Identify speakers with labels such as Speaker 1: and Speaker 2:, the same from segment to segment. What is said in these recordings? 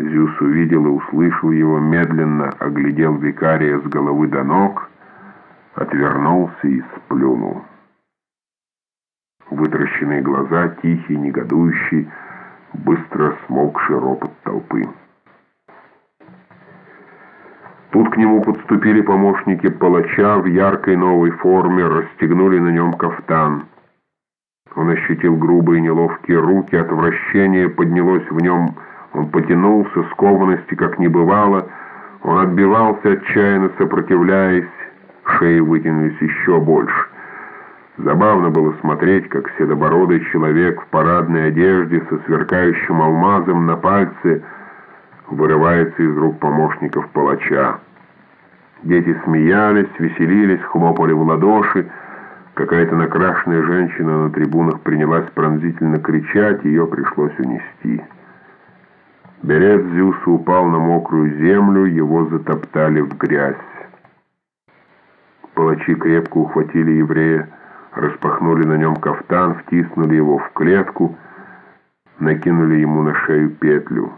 Speaker 1: Зюс увидел и услышал его, медленно оглядел викария с головы до ног, отвернулся и сплюнул. Вытращенные глаза, тихий, негодующий, быстро смолкший ропот толпы. Тут к нему подступили помощники палача в яркой новой форме, расстегнули на нем кафтан. Он ощутил грубые неловкие руки, отвращение поднялось в нем, он потянулся, скованности как не бывало, он отбивался, отчаянно сопротивляясь, шеи вытянулись еще больше. Забавно было смотреть, как седобородый человек в парадной одежде со сверкающим алмазом на пальце вырывается из рук помощников палача. Дети смеялись, веселились, хлопали в ладоши. Какая-то накрашенная женщина на трибунах принялась пронзительно кричать, ее пришлось унести. Берет Зюса упал на мокрую землю, его затоптали в грязь. Палачи крепко ухватили еврея, распахнули на нем кафтан, втиснули его в клетку, накинули ему на шею петлю.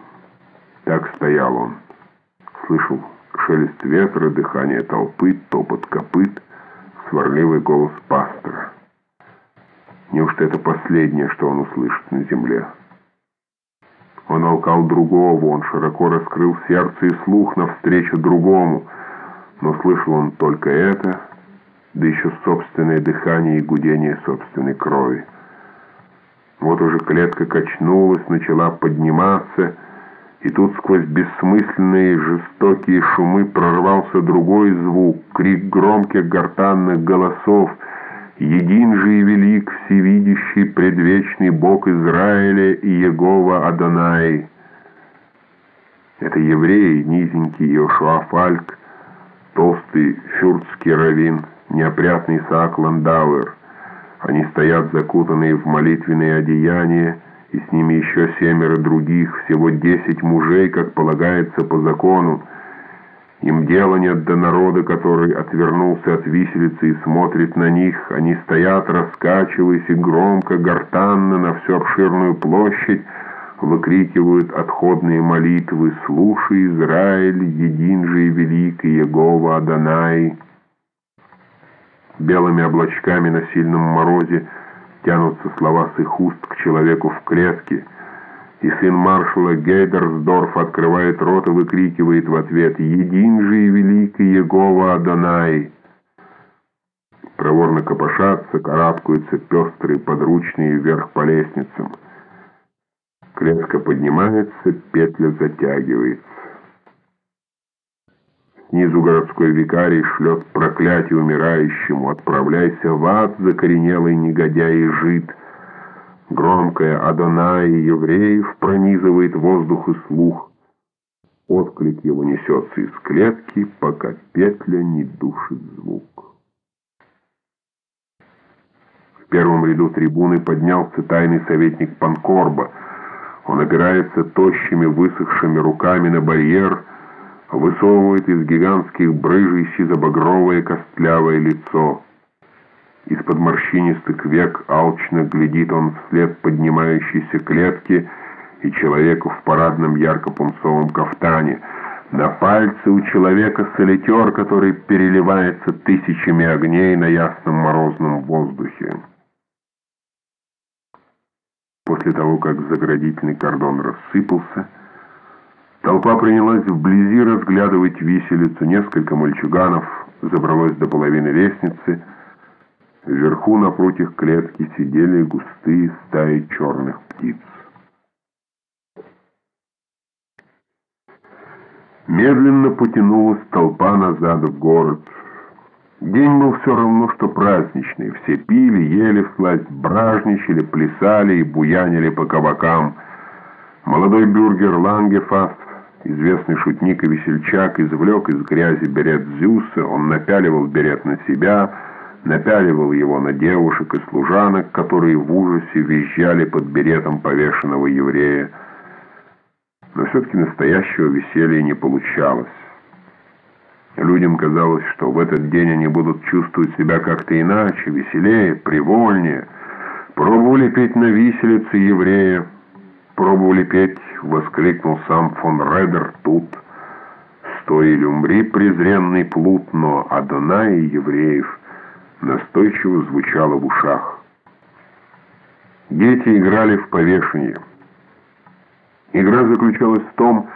Speaker 1: Так стоял он. Слышал шелест ветра, дыхание толпы, топот копыт, сварливый голос пастора. Неужто это последнее, что он услышит на земле? Он алкал другого, он широко раскрыл сердце и слух навстречу другому, но слышал он только это, да еще собственное дыхание и гудение собственной крови. Вот уже клетка качнулась, начала подниматься, и тут сквозь бессмысленные жестокие шумы прорвался другой звук, крик громких гортанных голосов. «Един же и велик, всевидящий, предвечный Бог Израиля и Егова Адонай». Это евреи, низенький Иошуа Фальк, толстый фюртский раввин, неопрятный Исаак Ландауэр. Они стоят закутанные в молитвенные одеяния, и с ними еще семеро других, всего десять мужей, как полагается по закону. Им дела нет до народа, который отвернулся от виселицы и смотрит на них. Они стоят, раскачиваясь и громко, гортанно на всю обширную площадь, выкрикивают отходные молитвы «Слушай, Израиль, един же и великий Егова Адонай!» Белыми облачками на сильном морозе тянутся слова с их уст к человеку в клетке, и сын маршала Гейдерсдорф открывает рот и выкрикивает в ответ «Един же и великий Егова Адонай!» Проворно копошатся, карабкаются пестрые подручные вверх по лестницам. Клетка поднимается, петля затягивается. Снизу городской викарий шлет проклятие умирающему. Отправляйся в ад, закоренелый негодяй и жид. Громкое «Адонай» евреев пронизывает воздух и слух. Отклик его несется из клетки, пока петля не душит звук. В первом ряду трибуны поднялся тайный советник Панкорба. Он опирается тощими высохшими руками на барьер, высовывает из гигантских брыжей сизобагровое костлявое лицо. Из-под морщинистых век алчно глядит он вслед поднимающейся клетки и человеку в парадном ярко-пунцовом кафтане. На пальце у человека солитер, который переливается тысячами огней на ясном морозном воздухе. После того, как заградительный кордон рассыпался, Толпа принялась вблизи разглядывать виселицу. Несколько мальчуганов забралось до половины лестницы. Вверху напротив клетки сидели густые стаи черных птиц. Медленно потянулась толпа назад в город. День был все равно, что праздничный. Все пили, ели всласть, бражничали, плясали и буянили по кабакам. Молодой бюргер Лангефаст Известный шутник и весельчак извлек из грязи берет Зюса, он напяливал берет на себя, напяливал его на девушек и служанок, которые в ужасе визжали под беретом повешенного еврея. Но все-таки настоящего веселья не получалось. Людям казалось, что в этот день они будут чувствовать себя как-то иначе, веселее, привольнее. Пробовали петь на виселице еврея, пробовали петь, воскликнул сам фон Редер тут. Стой умри, презренный плут, но Адонай евреев настойчиво звучало в ушах. Дети играли в повешение. Игра заключалась в том,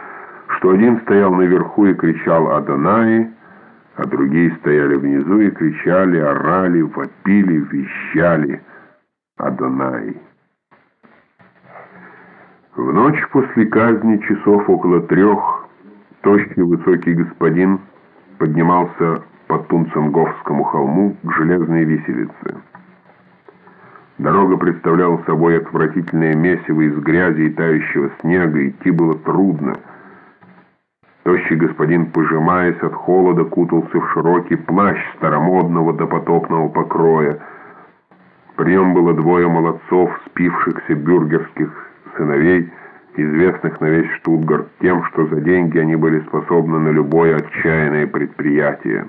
Speaker 1: что один стоял наверху и кричал «Адонай», а другие стояли внизу и кричали, орали, вопили, вещали «Адонай». В ночь после казни, часов около трех, тощий высокий господин поднимался по Тунценговскому холму к железной виселице. Дорога представляла собой отвратительное месиво из грязи и тающего снега, идти было трудно. Тощий господин, пожимаясь от холода, кутался в широкий плащ старомодного допотопного покроя. При нем было двое молодцов, спившихся бюргерских сыновей, известных на весь Штутгарт тем, что за деньги они были способны на любое отчаянное предприятие.